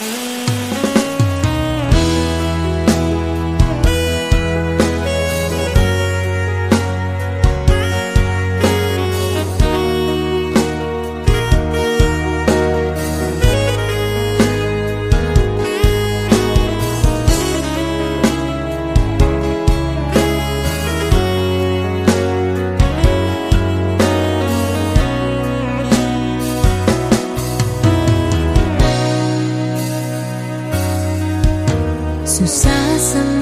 Mm-hmm. Susah senang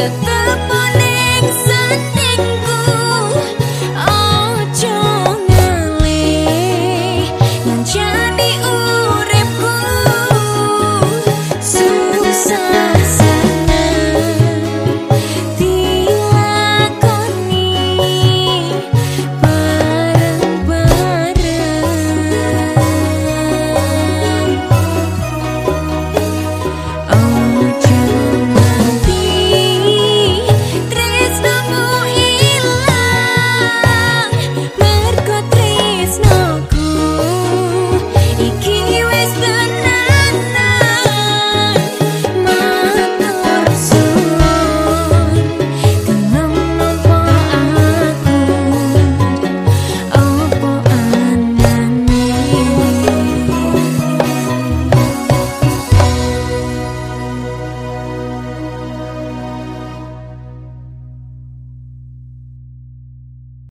that tá